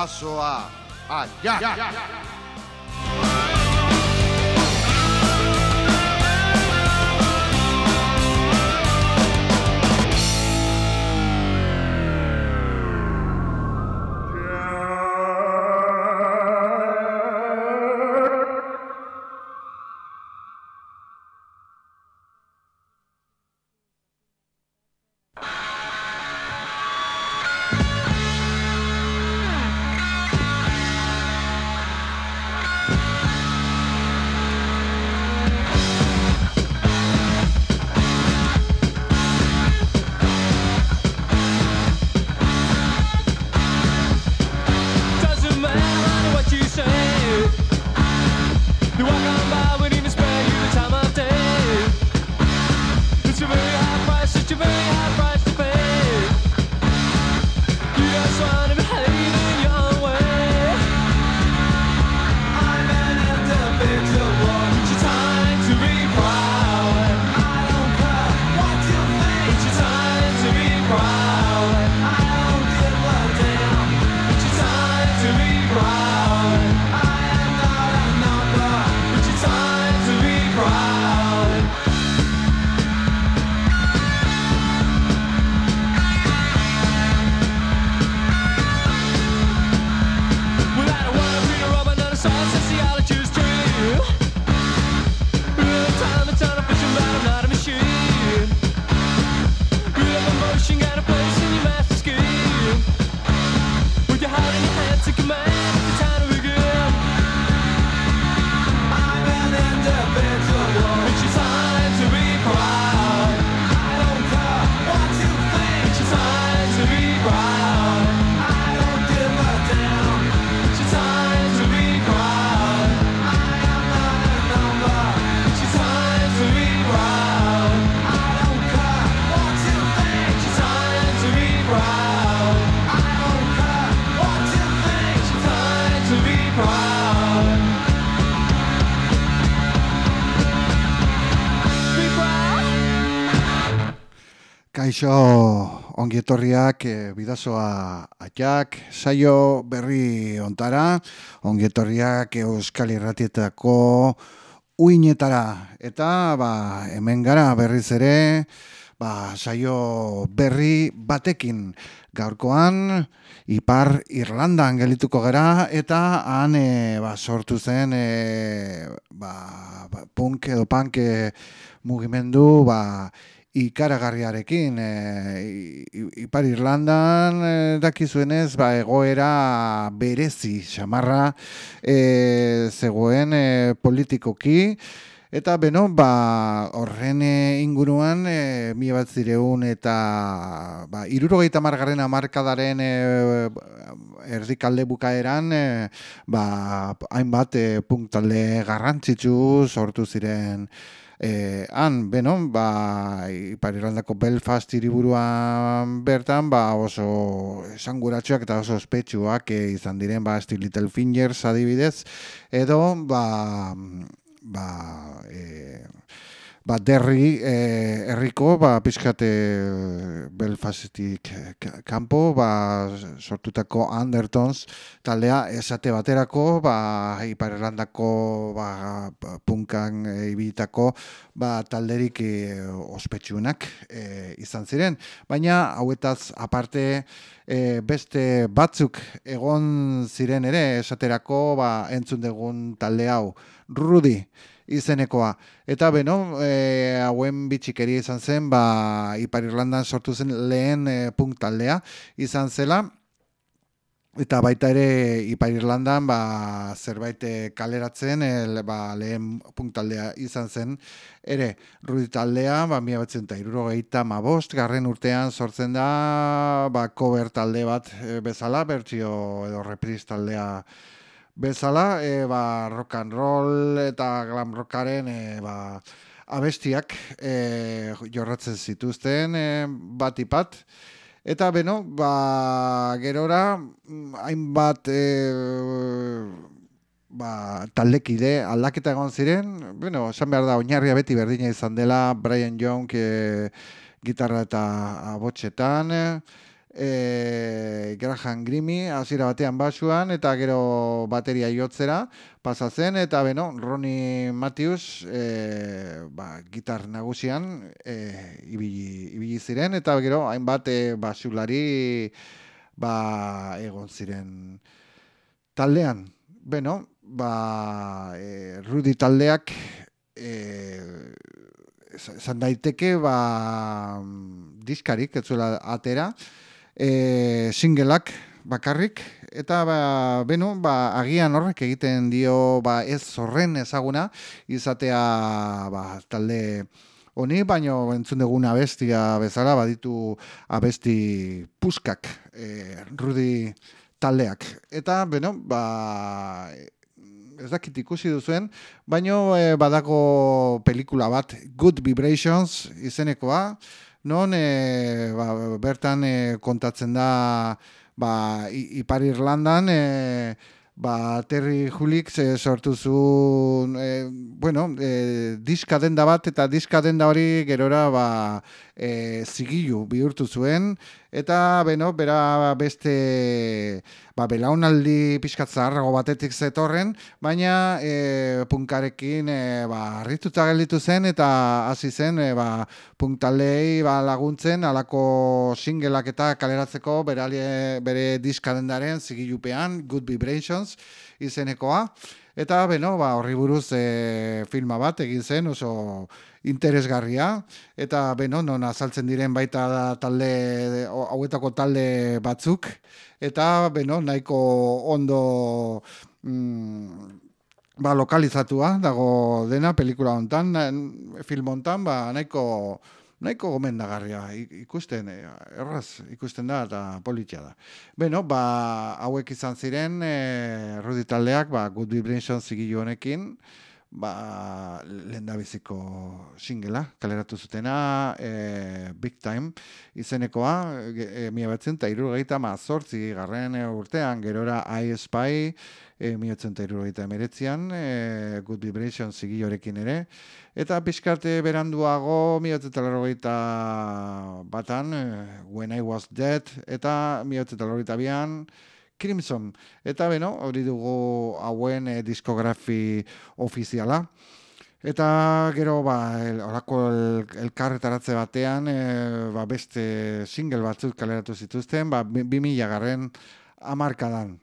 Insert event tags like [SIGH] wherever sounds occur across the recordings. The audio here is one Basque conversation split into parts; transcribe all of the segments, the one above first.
abraço a. a... Kaixo, ongi etorriak, e, bidazoa atxak, saio berri ontara, ongi etorriak Euskal Irratietako uinetara. Eta, ba, hemen gara berriz ere, ba, saio berri batekin gaurkoan, Ipar Irlandan gelituko gara, eta han e, ba, sortu zen e, ba, punk edo punk mugimendu ba, ikaragarriarekin e, Ipar Irlandan e, dakizuenez ba, egoera berezi xamarra e, zegoen e, politikoki. Eta beno, ba, horren inguruan, e, mi bat zireun eta ba, irurogeita margarren amarkadaren e, erdikalde bukaeran, e, ba, hainbat e, punk talde garrantzitsu sortu ziren E, han, beno, ba, Ipar Irlandako Belfast hiriburuan bertan, ba, oso esanguratsuak eta oso ospetsuak e, izan diren, ba, Still Little Fingers adibidez, edo, ba, ba, e, ba derri e, herriko ba pizkat e, Belfastik ka- kanpo ba sortutako Undertones taldea esate baterako ba Ipar Irlandako ba punkan e, ibilitako ba talderik e, ospetsuenak e, izan ziren. Baina hauetaz aparte e, beste batzuk egon ziren ere esaterako ba entzun dugun talde hau. Rudy izenekoa. Eta beno, e, hauen bitxikeria izan zen, ba, Ipar Irlandan sortu zen lehen e, punk taldea izan zela, Eta baita ere Ipar Irlandan ba, zerbait eh, kaleratzen el, ba, lehen punk taldea izan zen ere Rudi taldea ba, mila batzen eta irurogeita mabost garren urtean sortzen da ba, cover talde bat eh, bezala bertsio edo repris taldea bezala e, ba, rock and roll eta glam rockaren e, ba, abestiak e, jorratzen zituzten e, batipat Eta beno, ba, gerora, mm, hainbat e, ba, taldekide aldaketa egon ziren, bueno, esan behar da, oinarria beti berdina izan dela, Brian Young e, gitarra eta abotxetan, e, e, Graham Grimi hasiera batean basuan eta gero bateria jotzera pasa zen eta beno Ronnie Matthews e, ba, gitar nagusian e, ibili, ibili ziren eta gero hainbat e, basulari ba, egon ziren taldean. Beno, ba, e, Rudy taldeak e, esan daiteke ba, diskarik, ez atera, e, singleak bakarrik, eta ba, beno, ba, agian horrek egiten dio ba, ez horren ezaguna, izatea ba, talde honi, baino entzun dugun abestia bezala, baditu abesti puskak, e, Rudy taldeak. Eta, beno, ba, ez dakit ikusi duzuen, baino e, badago pelikula bat, Good Vibrations izenekoa, non e, ba, bertan e, kontatzen da ba, Ipar Irlandan e, ba, Terry Hulik ze sortu zuen e, bueno, e, diska denda bat eta diska denda hori gerora ba, e, zigilu bihurtu zuen eta beno, bera beste ba, belaunaldi pixkat zaharrago batetik zetorren, baina e, punkarekin e, ba, harrituta gelditu zen eta hasi zen e, ba, punk taldei ba, laguntzen alako singleak eta kaleratzeko berali, bere diskadendaren zigilupean Good Vibrations izenekoa. Eta beno, ba, horri buruz e, filma bat egin zen oso interesgarria. Eta beno, non azaltzen diren baita talde hauetako talde batzuk. Eta beno, nahiko ondo mm, ba, lokalizatua dago dena pelikula hontan, film hontan, ba, nahiko nahiko gomendagarria ikusten, eh, erraz ikusten da eta politxea da. Beno, ba, hauek izan ziren e, Rudy taldeak, ba, Good Vibration zigilu honekin, ba, lehendabiziko singela, kaleratu zutena, e, Big Time izenekoa, e, mila batzen eta irurogeita mazortzi garren urtean, gerora I Spy, e, mila batzen eta irurogeita emeretzian, e, Good Vibration zigilorekin ere, eta pixkarte beranduago, mila batzen eta laurogeita batan, e, When I Was Dead, eta mila batzen eta laurogeita bian, Crimson. Eta beno, hori dugu hauen e, diskografi ofiziala. Eta gero, ba, el, orako el, elkarretaratze batean, e, ba, beste single batzuk kaleratu zituzten, ba, bi bi mila garren amarkadan.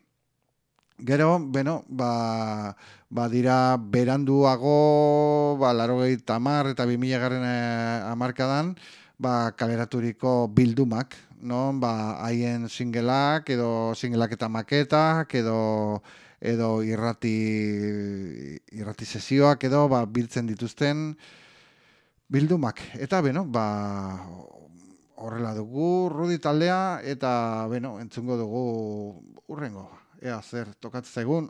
Gero, beno, ba, ba dira beranduago, ba, laro tamar eta bi mila garren eh, hamarkadan, ba, kaleraturiko bildumak, non, ba, haien singleak, edo singleak eta maketak, edo edo irrati irrati sesioak edo ba, biltzen dituzten bildumak. Eta beno, ba, horrela dugu Rudi taldea eta beno, entzungo dugu urrengo. Ea zer tokatzen zaigun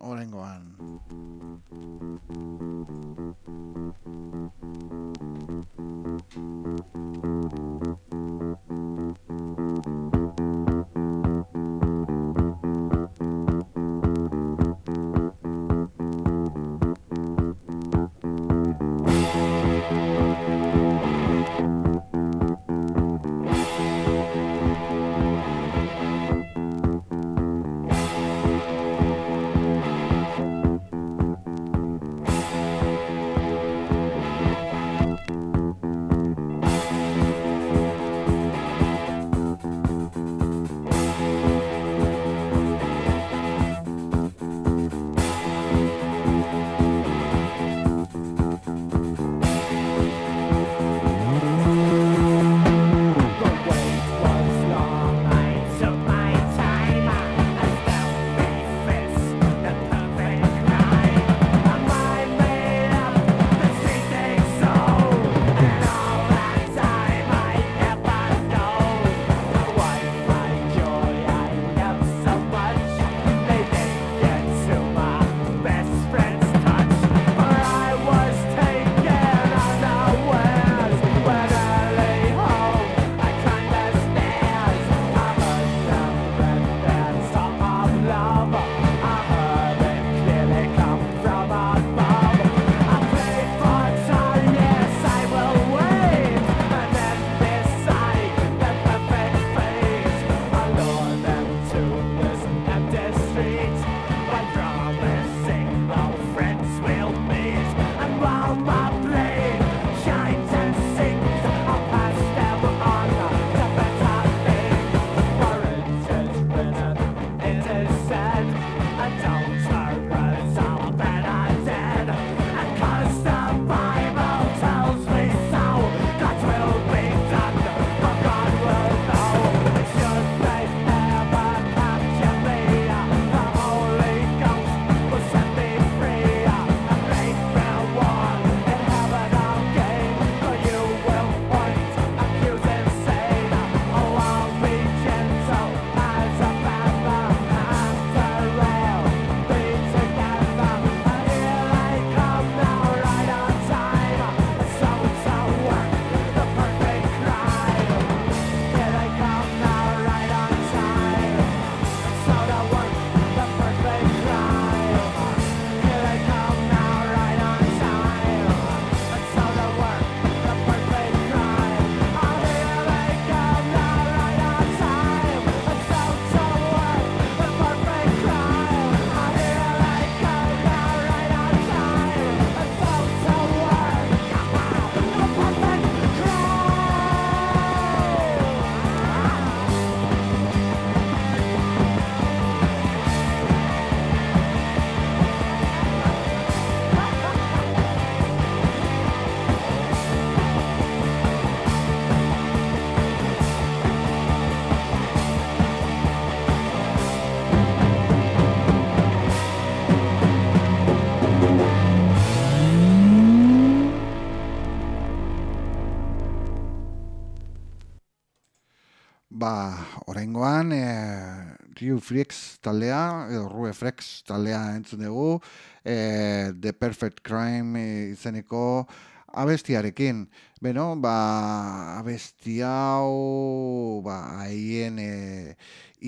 Ryu Freaks taldea, edo Rue Freaks taldea entzun dugu, e, The Perfect Crime izeneko abestiarekin. Beno, ba, abesti hau, ba, haien e,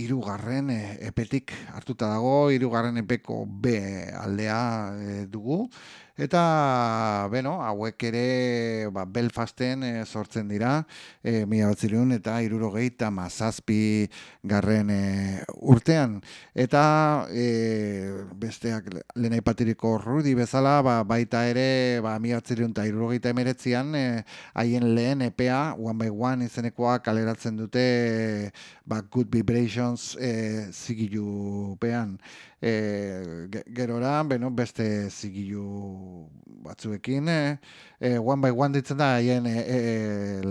irugarren e, epetik hartuta dago, irugarren epeko B aldea e, dugu. Eta, beno, hauek ere ba, Belfasten e, sortzen dira, e, mila batzirun eta irurogeita mazazpi garren e, urtean. Eta e, besteak lehen aipatiriko rudi bezala, ba, baita ere ba, mila batzirun eta irurogeita emeretzian, haien lehen EPA, One by One izenekoa kaleratzen dute ba, Good Vibrations e, zigilupean. E, ge- gerora, beno, beste zigilu batzuekin, e, e, One by One ditzen da haien e, e,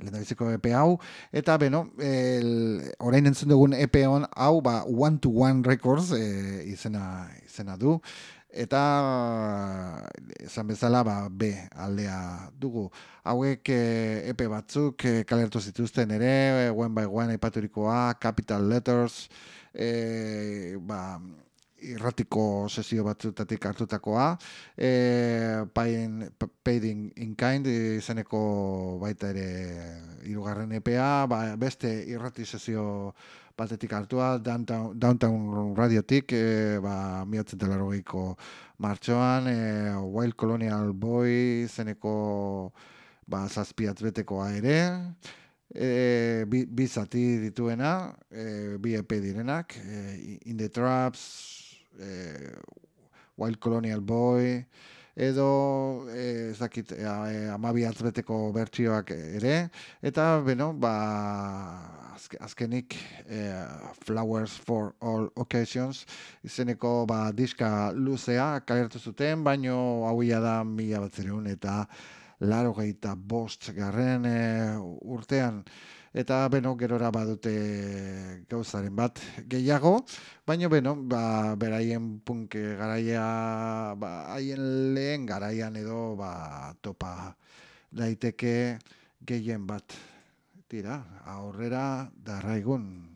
lehendabiziko EP hau, eta beno, el, orain entzun dugun EP on hau, ba, One to One Records e, izena, izena du, eta esan bezala ba, B aldea dugu. Hauek e, EP batzuk e, kalertu zituzten ere, e, One by One aipaturikoa, Capital Letters, e, ba, irratiko sesio batzutatik hartutakoa, e, pain, pa- paid in, in kind izeneko baita ere hirugarren EPA, ba, beste irrati sesio batetik hartua, downtown, downtown radiotik, e, ba, miotzen delarogeiko martxoan, e, Wild Colonial Boy izeneko ba, zazpiatz betekoa ere, e, bi, bi zati dituena, e, bi EP direnak, e, In the Traps, e, Wild Colonial Boy, edo e, ez dakit e, amabi atzbeteko bertsioak ere, eta beno, ba, azke, azkenik e, Flowers for All Occasions izeneko ba, diska luzea kalertu zuten, baino hauia da mila batzereun eta laro bost garren e, urtean eta beno gerora badute gauzaren bat gehiago, baino beno, ba, beraien punk garaia, ba, haien lehen garaian edo ba, topa daiteke gehien bat. Tira, aurrera darraigun.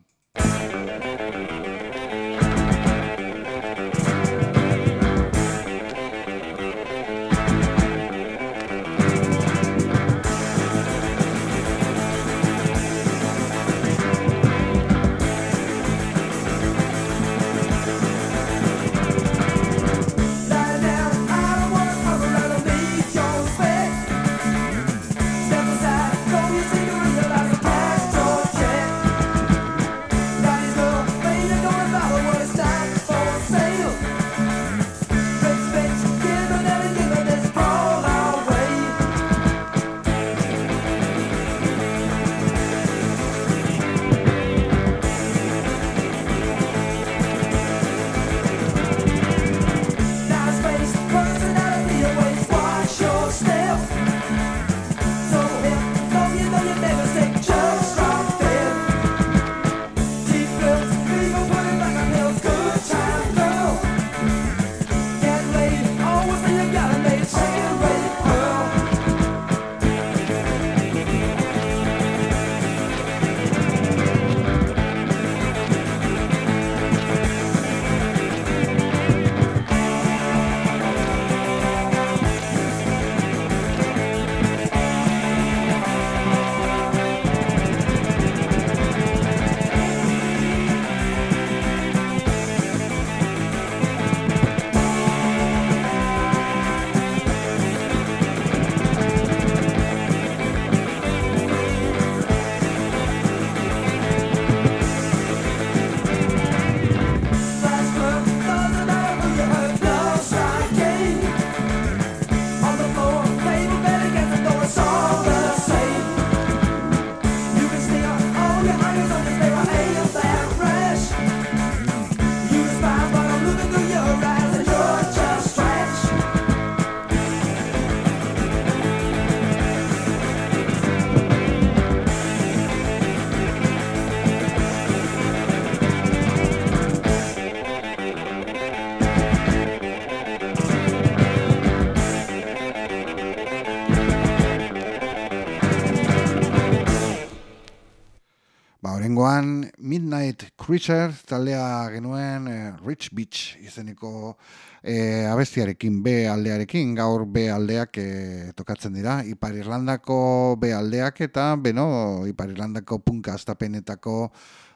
Midnight Cruiser taldea genuen eh, Rich Beach izeneko eh, abestiarekin, B aldearekin, gaur B aldeak eh, tokatzen dira, Ipar Irlandako B aldeak eta, beno, Ipar Irlandako punka astapenetako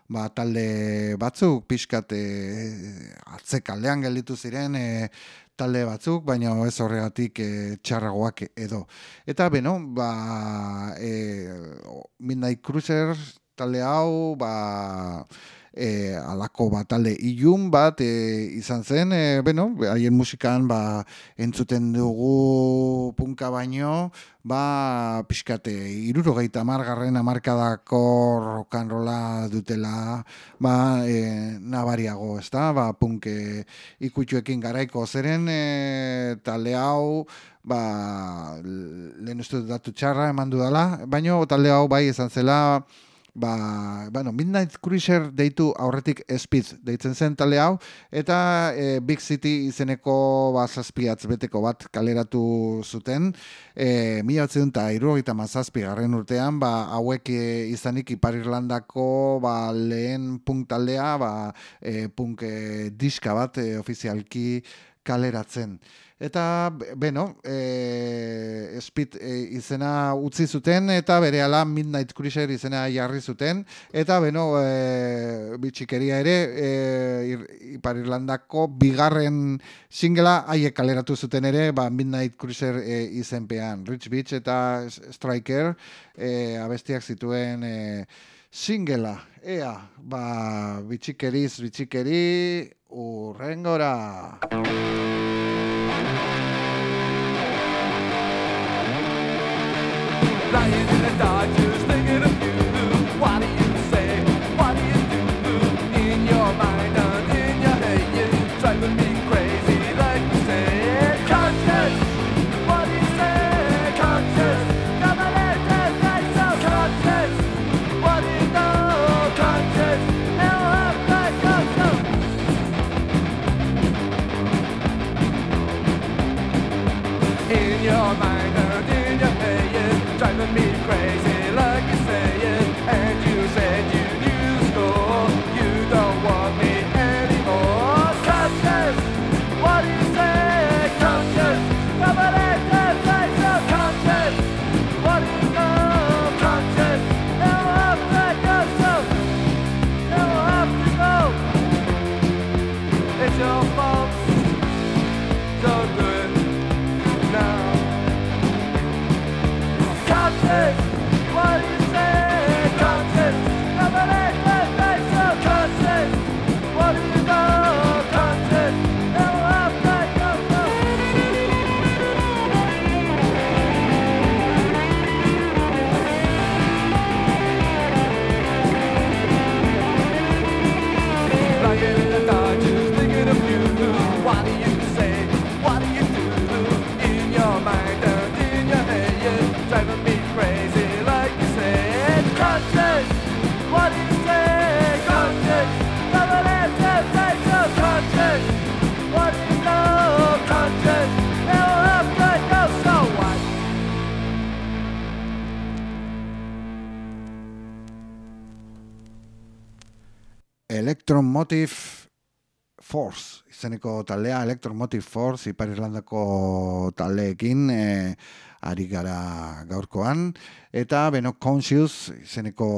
ba, talde batzuk, pixkat eh, atzekaldean gelditu ziren, eh, talde batzuk, baina ez horregatik e, txarragoak edo. Eta beno, ba, e, Midnight Cruiser talde hau, ba, e, alako bat talde ilun bat e, izan zen, e, beno, haien musikan ba, entzuten dugu punka baino, ba, pixkate, irurogeita margarren amarkadako rokanrola dutela, ba, e, nabariago, ez da, ba, punk e, ikutxuekin garaiko zeren, e, talde hau, ba, lehen uste dut datu txarra eman dudala, baino talde hau bai izan zela, ba, bueno, Midnight Cruiser deitu aurretik Speed deitzen zen tale hau, eta e, Big City izeneko ba, zazpiatz beteko bat kaleratu zuten, e, mila eta irurogeita mazazpi garren urtean, ba, hauek e, izanik Ipar Irlandako ba, lehen punk taldea, ba, e, punk e, diska bat e, ofizialki kaleratzen. Eta, beno, e, Speed e, izena utzi zuten, eta bere ala Midnight Cruiser izena jarri zuten, eta, beno, e, bitxikeria ere, e, Ipar Irlandako bigarren singela haiek kaleratu zuten ere, ba, Midnight Cruiser e, izenpean. Rich Beach eta Striker e, abestiak zituen e, singela. Ea, ba, bitxikeriz, bitxikeri, urrengora. Lying Electromotive Force, izeneko taldea, Electromotive Force, Ipar Irlandako taldeekin, e, ari gara gaurkoan, eta beno Conscious, izeneko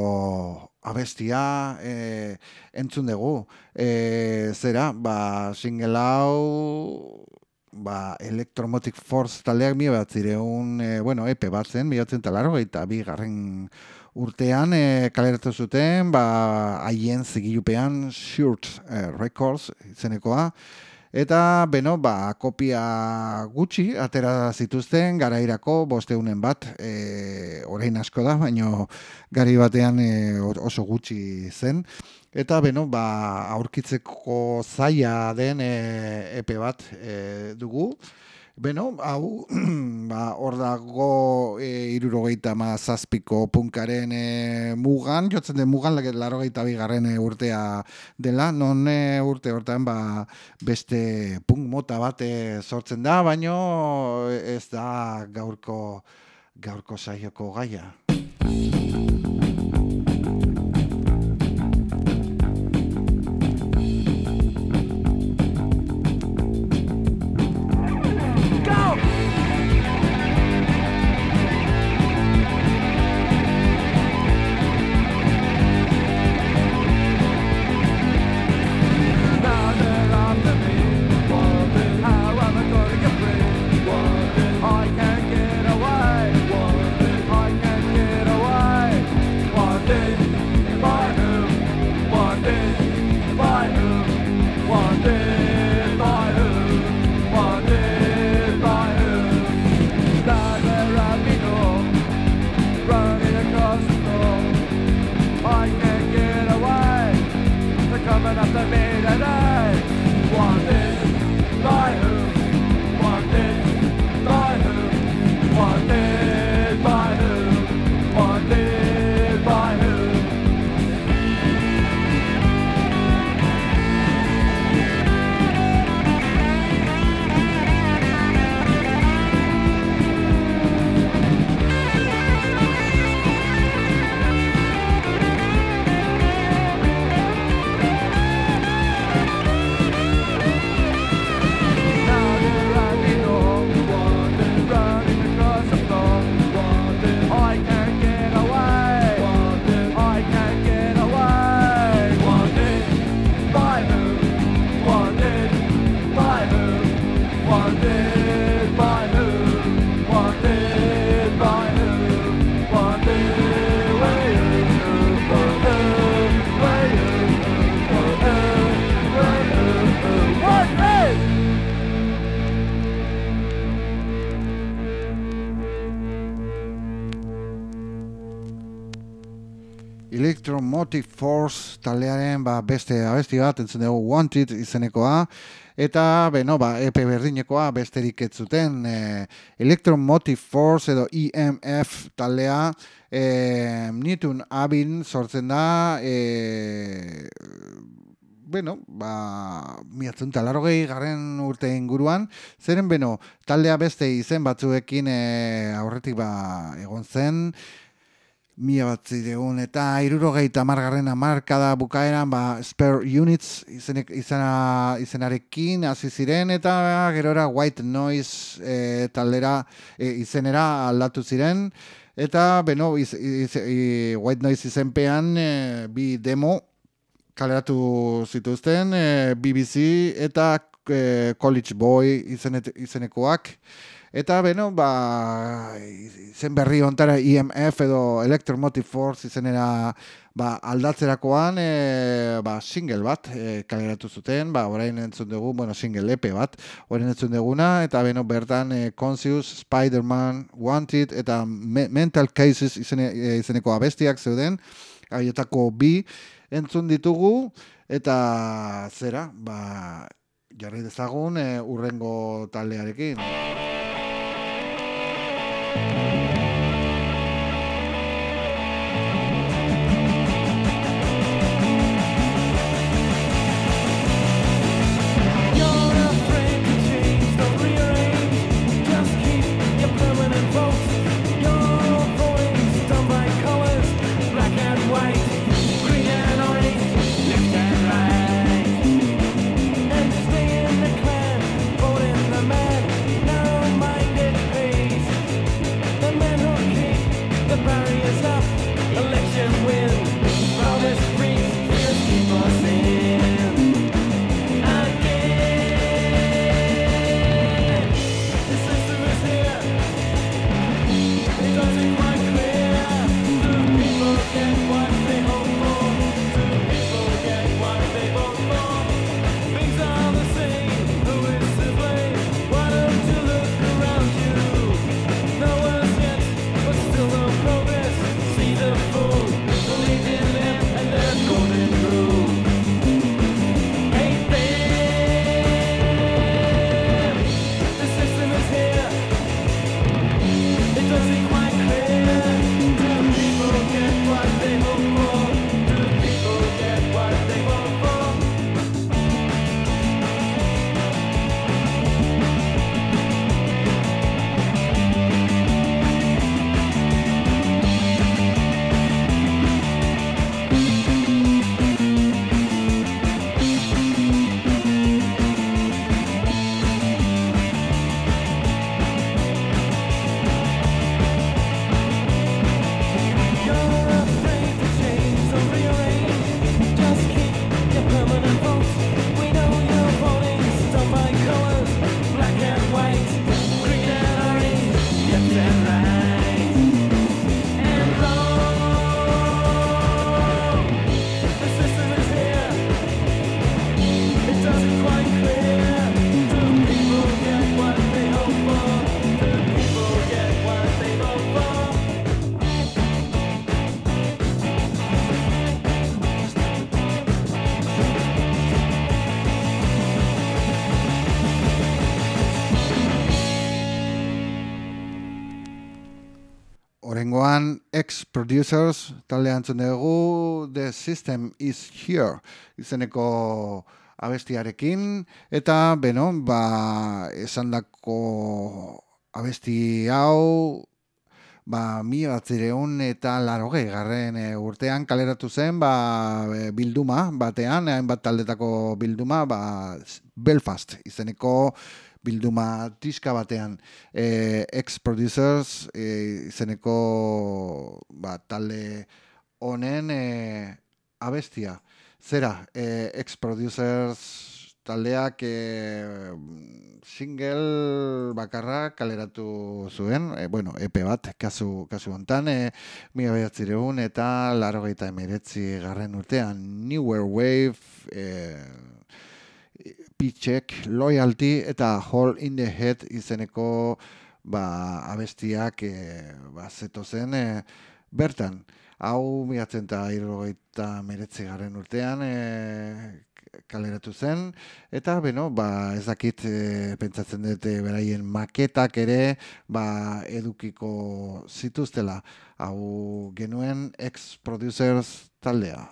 abestia e, entzun dugu. E, zera, ba, single hau, ba, Electromotive Force taldeak mi bat zireun, e, bueno, epe bat zen, mi batzen talaro, eta bi garren urtean e, kaleratu zuten, ba, haien zigilupean Shirt e, Records izenekoa, eta, beno, ba, kopia gutxi atera zituzten garairako bosteunen bat, e, orain asko da, baino gari batean e, oso gutxi zen, Eta beno, ba, aurkitzeko zaila den e, epe bat e, dugu. Beno, hau, [CLEARS THROAT] ba, hor dago e, irurogeita ma punkaren e, mugan, jotzen den mugan, lage, larogeita bigarren e, urtea dela, non e, urte hortan ba, beste punk mota bat e, sortzen da, baino ez da gaurko, gaurko saioko gaia. Electromotive Force taldearen ba, beste abesti bat entzun dugu Wanted izenekoa. Eta beno ba EP berdinekoa besterik ez zuten e, Electromotive Force edo EMF taldea e, nitun abin sortzen da e, bueno, ba, miatzen talarogei garren urte inguruan, zeren beno, taldea beste izen batzuekin e, aurretik ba, egon zen, mila bat zireun, eta irurogei tamargarren amarkada bukaeran, ba, spare units izenek, izena, izenarekin hasi ziren, eta gerora white noise e, taldera e, izenera aldatu ziren, eta beno, iz, iz, i- white noise izenpean e, bi demo kaleratu zituzten e, BBC eta e, College Boy izenet, izenekoak. Eta beno, ba, izen berri ontara EMF edo Electromotive Force izenera ba, aldatzerakoan e, ba, single bat e, kaleratu zuten, ba, orain entzun dugu, bueno, single EP bat, orain entzun duguna, eta beno, bertan e, Conscious, Spider-Man, Wanted, eta Me Mental Cases izene, e, izeneko abestiak zeuden, haietako bi entzun ditugu, eta zera, ba, jarri dezagun e, urrengo taldearekin. Thank you. Ex-producers taldea entzun dugu The System is Here izeneko abestiarekin. Eta beno, ba, esandako abesti hau ba, mi batzireun eta larogei garren e, urtean kaleratu zen ba, bilduma batean, hainbat taldetako bilduma ba, Belfast izeneko bilduma diska batean e, ex-producers e, izeneko ba, talde honen e, abestia. Zera, e, ex-producers taldeak e, single bakarra kaleratu zuen, e, bueno, EP bat, kasu, kasu hontan, e, mila behatzireun eta larogeita emiretzi garren urtean, Newer Wave, e, Pitchek, Loyalty eta Hole in the Head izeneko ba, abestiak e, ba, zetozen e, bertan. Hau miatzen eta irrogeita meretzi garen urtean e, kaleratu zen, eta beno, ba, ez dakit e, pentsatzen dute beraien maketak ere ba, edukiko zituztela. Hau genuen ex-producers taldea.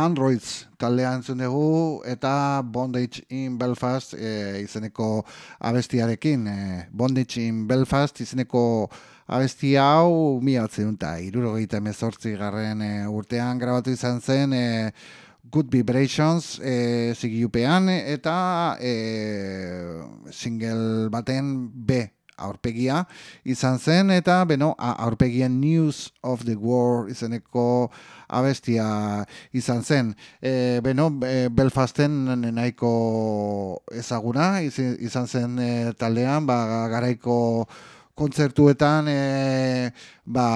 Androids taldea entzun dugu eta Bondage in Belfast e, izeneko abestiarekin. E, Bondage in Belfast izeneko abesti hau mi atzen eta irurogeita emezortzi garren e, urtean grabatu izan zen e, Good Vibrations e, zigiupean eta e, single baten B aurpegia izan zen eta beno a- aurpegian News of the War izeneko abestia izan zen. E, beno, e, Belfasten nahiko ezaguna izan zen e, taldean, ba, garaiko kontzertuetan e, ba,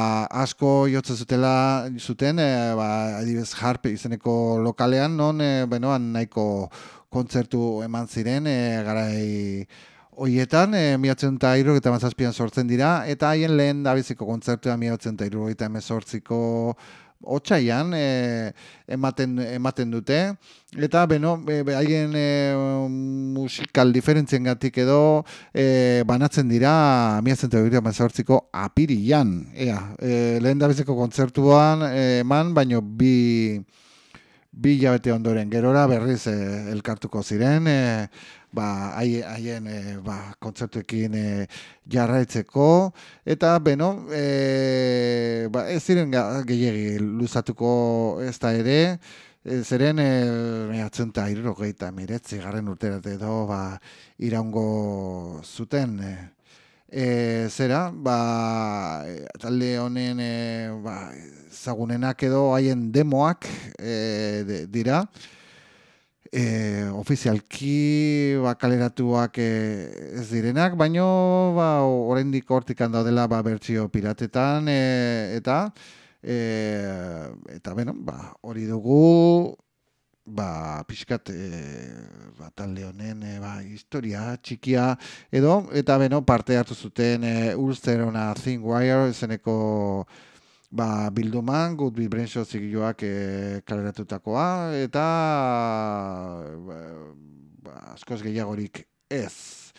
asko jotzen zutela zuten, e, ba, adibidez Harp izeneko lokalean, non e, benoan nahiko kontzertu eman ziren e, garai Hoietan, e, miatzen eta eta mazazpian sortzen dira, eta haien lehen dabiziko kontzertua miatzen eta irurogeita emezortziko otsaian e, ematen, ematen dute, eta beno, be- haien e, musikal diferentzien gatik edo e, banatzen dira mila zentu mazortziko apirian, ea, e, lehen da bezeko kontzertuan eman, baino bi bi hilabete ondoren. Gerora berriz e, elkartuko ziren, e, ba, haie- haien e, ba, kontzertuekin e, jarraitzeko, eta beno, e, ba, ez ziren gehiegi luzatuko ez da ere, zeren e, mehatzen eta irurogeita miretzi garren urterate edo ba, iraungo zuten, e, zera, ba, talde honen e, ba, zagunenak edo haien demoak e, de- dira, e, ofizialki ba, kaleratuak e, ez direnak, baino ba, oraindik hortik daudela ba, bertsio piratetan e, eta e, eta beno, ba, hori dugu ba, pixkat e, ba, talde honen e, ba, historia txikia edo, eta beno, parte hartu zuten e, Ulster ona Thinwire zeneko ba, bilduman, Good Vibration zigioak e, kaleratutakoa, eta ba, ba, askoz gehiagorik ez.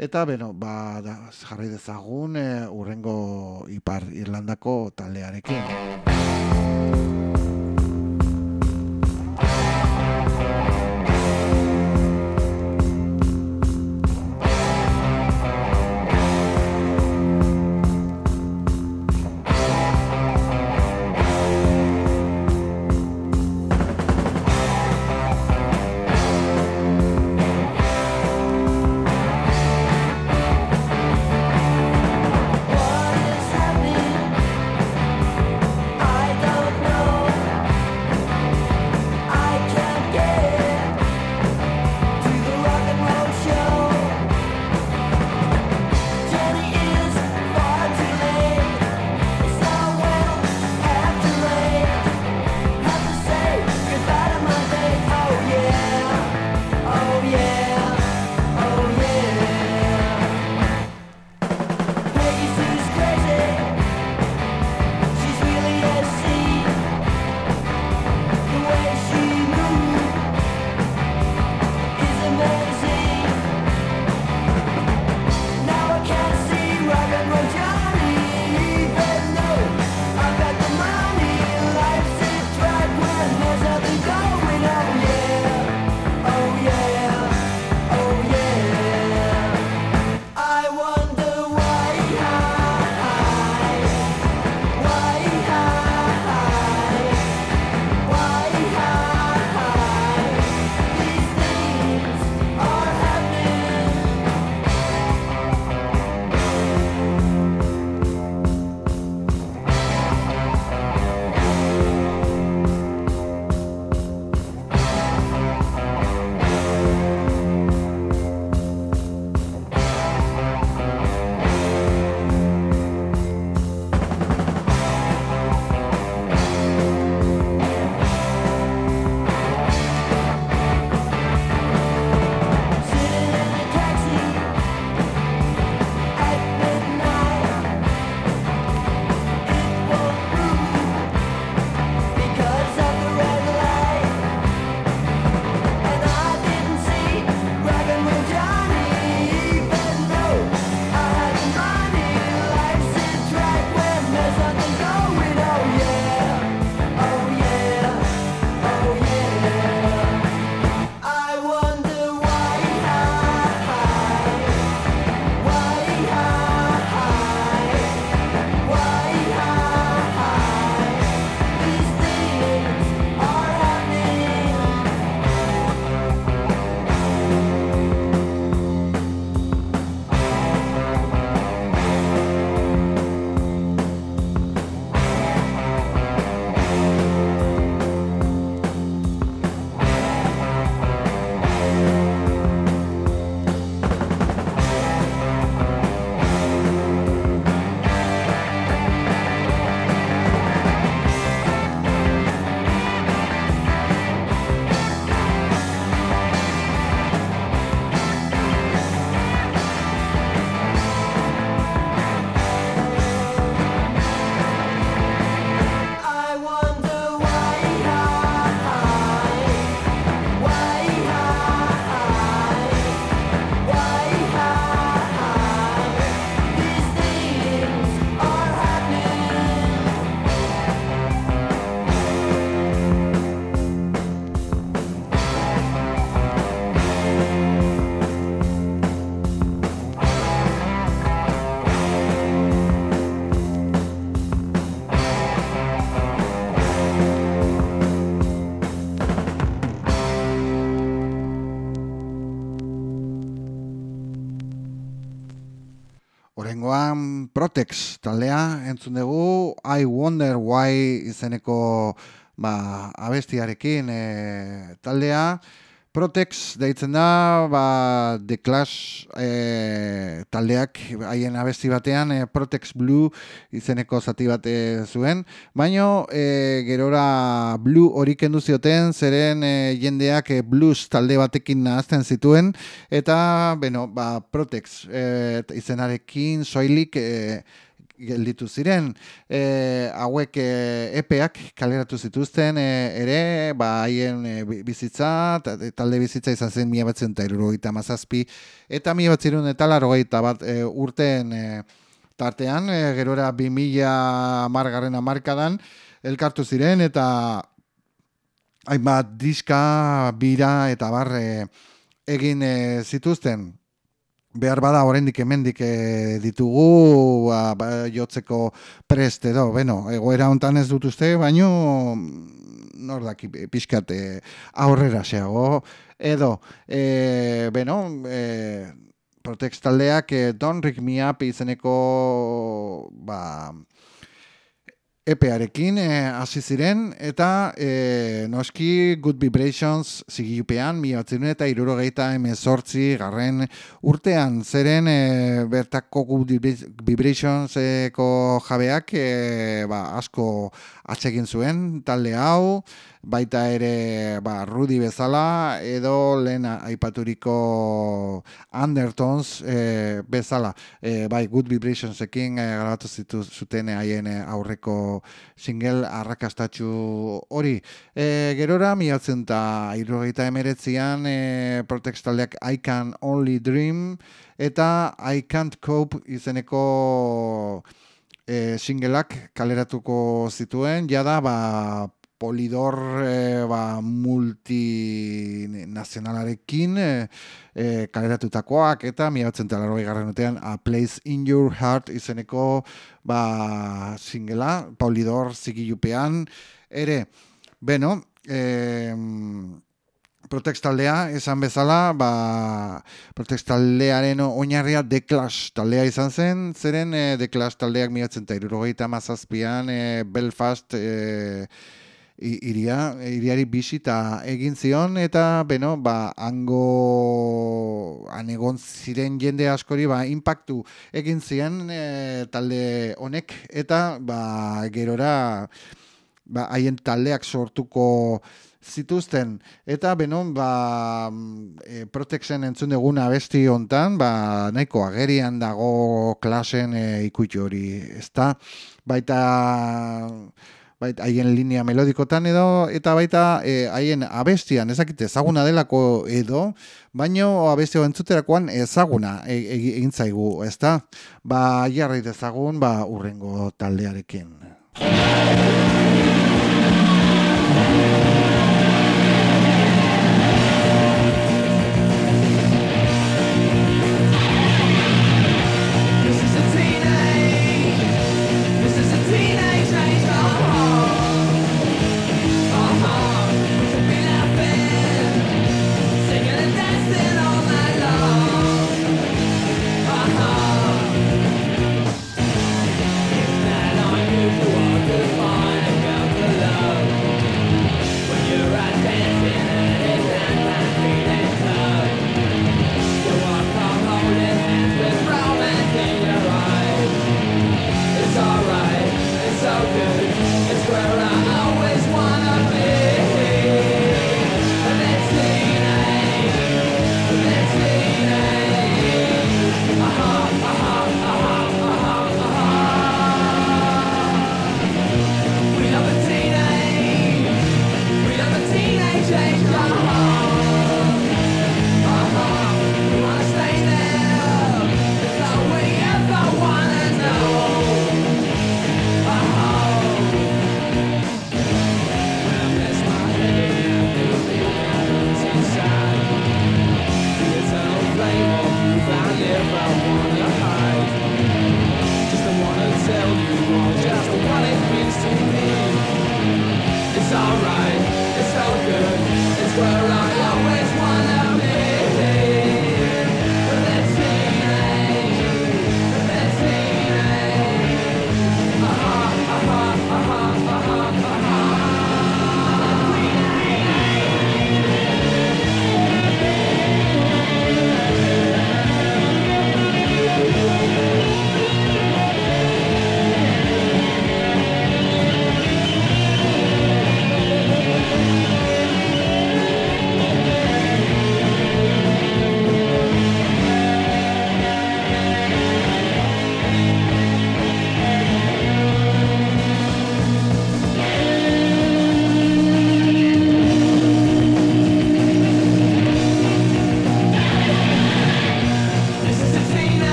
Eta, beno, ba, da, jarri dezagun e, urrengo Ipar Irlandako taldearekin. Horengoan Protex taldea entzun dugu I Wonder Why izeneko ba, abestiarekin e, taldea. Protex deitzen da ba, The Clash e, taldeak haien abesti batean e, Protex Blue izeneko zati bat e, zuen, baino e, gerora Blue hori kendu zioten zeren e, jendeak e, blues talde batekin nahazten zituen. Eta beno, ba, Protex e, izenarekin soilik e, gelditu ziren. E, hauek e, epeak kaleratu zituzten e, ere ba haien e, bi- bizitza ta- talde bizitza izan zen mila batzen eta hamazazpi eta mila batzirun eta laurogeita bat e, urteen e, tartean e, gerora bi mila hamargarren hamarkadan elkartu ziren eta hainbat diska, bira eta bar e, egin e, zituzten behar bada oraindik hemendik e, ditugu ba, ba, jotzeko prest edo, beno, egoera hontan ez dut uste, baino mm, nor daki pixkat e, aurrera xeago, edo, e, beno, e, Protex taldeak e, Don't Rig Me Up izeneko ba, epearekin eh, hasi ziren eta eh, noski Good Vibrations zigilupean mi batzirun eta irurogeita emezortzi garren urtean. Zeren eh, bertako Good Vibra- Vibrationseko jabeak eh, ba, asko atsegin zuen talde hau baita ere ba, Rudy bezala edo lehen aipaturiko Undertones eh, bezala eh, bai Good Vibrationsekin eh, grabatu zitu zuten haien aurreko single arrakastatxu hori. E, gerora, miatzen eta irrogeita emeretzian e, Protex taldeak I Can Only Dream eta I Can't Cope izeneko e, singleak kaleratuko zituen, jada ba, polidor e, ba, multinazionalarekin e, e, kaleratutakoak eta miratzen eta larroi garren urtean A Place in Your Heart izeneko ba, singela, polidor zigilupean ere. Beno, e, Protex taldea, esan bezala, ba, Protex taldearen oinarria The Clash taldea izan zen, zeren e, The Clash taldeak miratzen eta irurogeita mazazpian e, Belfast e, iria, iriari bisita egin zion. Eta beno, ba, hango han egon ziren jende askori ba, impactu egin zien e, talde honek. Eta ba, gerora ba, haien taldeak sortuko zituzten. Eta benon ba e, Protexen entzun dugun abesti hontan ba nahiko agerian dago klasen e, ikutu hori ezta? Baita baita haien linea melodikotan edo eta baita e, haien abestian ezakite ezaguna delako edo baino abesti entzuterakoan ezaguna e- e- egin zaigu ezta? Ba jarri dezagun ba urrengo taldearekin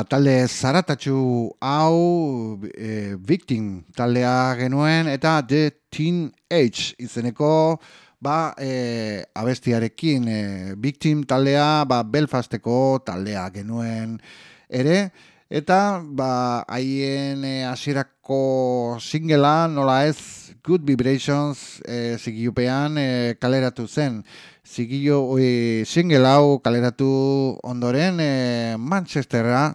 Ba, talde zaratatxu hau e, Victim taldea genuen eta The Teen Age izeneko ba, e, abestiarekin e, Victim taldea ba, Belfasteko taldea genuen ere. Eta ba, haien e, hasierako singela nola ez Good Vibrations e, zigiupean e, kaleratu zen. Zigio e, single hau kaleratu ondoren e, Manchesterra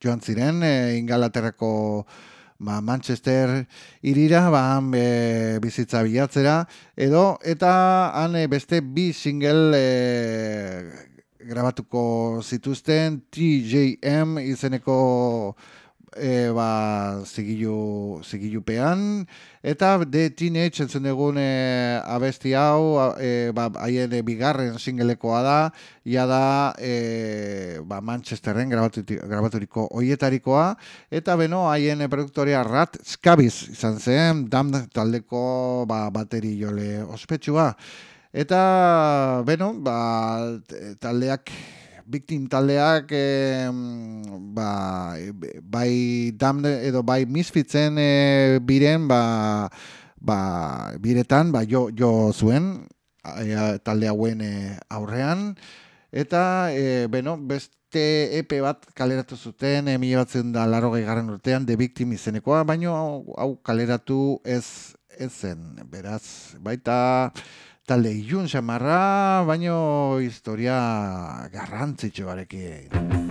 joan ziren e, Ingalaterrako ba, Manchester irira ba, e, bizitza bilatzera edo eta han e, beste bi single e, grabatuko zituzten TJM izeneko e, ba, zigilu, zigilupean, eta The Teenage entzun dugun e, abesti hau, e, ba, haien e, bigarren singelekoa da, ia da e, ba, Manchesterren grabaturik, grabaturiko oietarikoa, eta beno, haien e, produktoria Rat Skabiz izan zen, dam taldeko ba, bateri jole ospetsua. Eta, beno, ba, taldeak Victim taldeak e, ba, bai damne edo bai misfitzen e, biren ba, ba, biretan ba, jo, jo zuen e, talde hauen e, aurrean. Eta e, beno, beste EP bat kaleratu zuten e, mila batzen da laro garren urtean The Victim izenekoa, baino hau, hau kaleratu ez, ez zen beraz, baita talde ilun samarra, baino historia garrantzitsu barekin.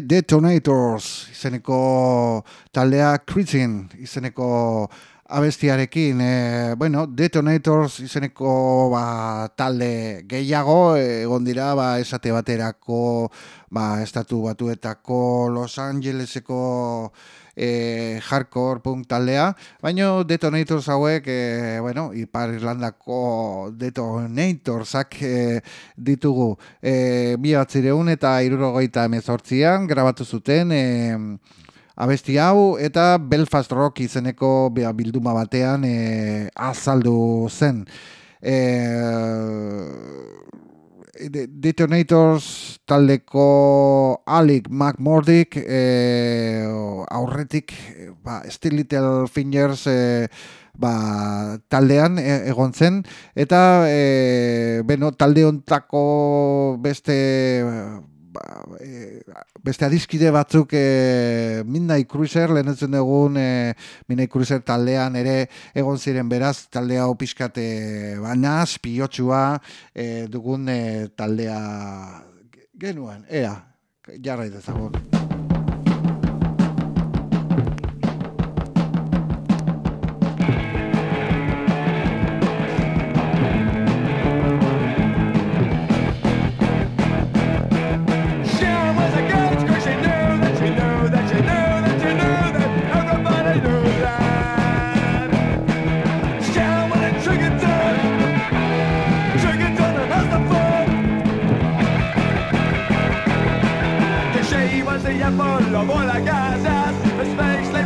Detonators izeneko taldea Cruising izeneko abestiarekin. E, bueno, Detonators izeneko ba, talde gehiago egon dira ba, esate baterako ba, estatu batuetako Los Angeleseko e, hardcore punk taldea, baino Detonators hauek, e, bueno, Ipar Irlandako Detonatorsak e, ditugu. E, bi batzireun eta irurogeita emezortzian grabatu zuten, e, abesti hau eta Belfast Rock izeneko bilduma batean e, azaldu zen. E, Detonators taldeko Alec McMordick e, aurretik e, ba, Still Little Fingers e, ba, taldean e, egon zen. Eta e, beno, talde hontako beste ba, e, beste adiskide batzuk e, Midnight Cruiser lehenetzen dugun e, Midnight Cruiser taldean ere egon ziren beraz taldea opiskate banaz, pilotsua e, dugun e, taldea genuen, ea, jarrai dezagun. Apple of all the gases, the snakes lay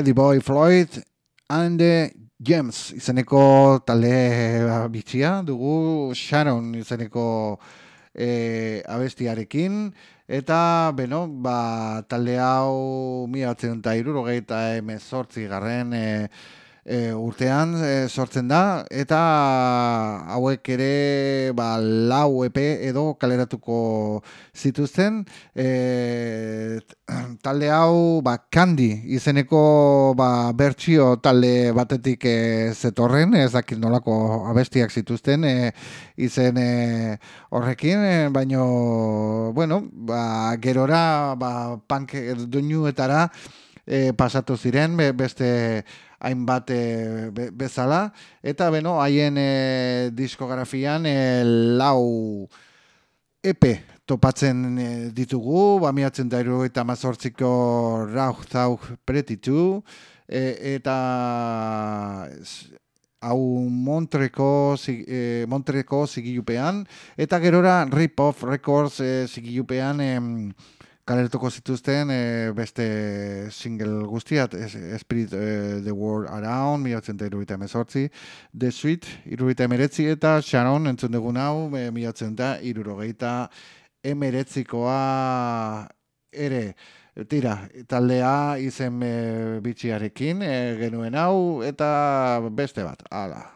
Pretty Boy Floyd and the Gems izeneko talde eh, bitxia dugu Sharon izeneko e, abestiarekin. Eta beno, ba, talde hau mila batzen eta irurogeita emezortzi garren e, e, urtean e, sortzen da eta hauek ere ba, lau EP edo kaleratuko zituzten. E, talde hau ba, Candy izeneko ba, bertsio talde batetik e, zetorren, ez dakit nolako abestiak zituzten e, izen e, horrekin, e, baino bueno, ba, gerora ba, punk doinuetara e, pasatu ziren be- beste hainbat e, be- bezala. Eta beno haien e, diskografian e, lau EP topatzen e, ditugu, bamiatzen da eta mazortziko Rauch Zauch Pretitu, e, eta hau Montreko, zi- e, Montreko zigilupean, eta gerora Rip Off Records e, zigilupean em, kalertuko zituzten e, beste single guztiat, Spirit e, The World Around, milatzen da iruita emezortzi, The Sweet, irurogeita emeretzi, eta Sharon entzun dugun hau, e, milatzen da irurogeita emeretzikoa ere. Tira, taldea izen e, bitxiarekin e, genuen hau, eta beste bat, hala.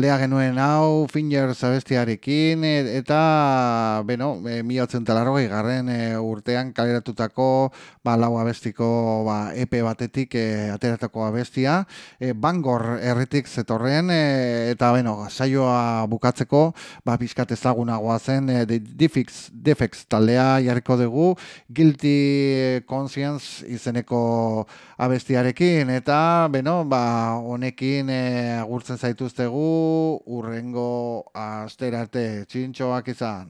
Taldea genuen hau, Fingers abestiarekin, e, eta, beno, e, mi garren e, urtean kaleratutako, ba, lau abestiko, ba, EP batetik e, ateratako abestia, e, Bangor erritik zetorren, e, eta, beno, saioa bukatzeko, ba, pizkat ezagunagoa zen, e, Defix, Defex taldea jarriko dugu, Guilty Conscience izeneko abestiarekin, eta, beno, ba, honekin e, agurtzen zaituztegu urrengo astera arte txintxoak izan.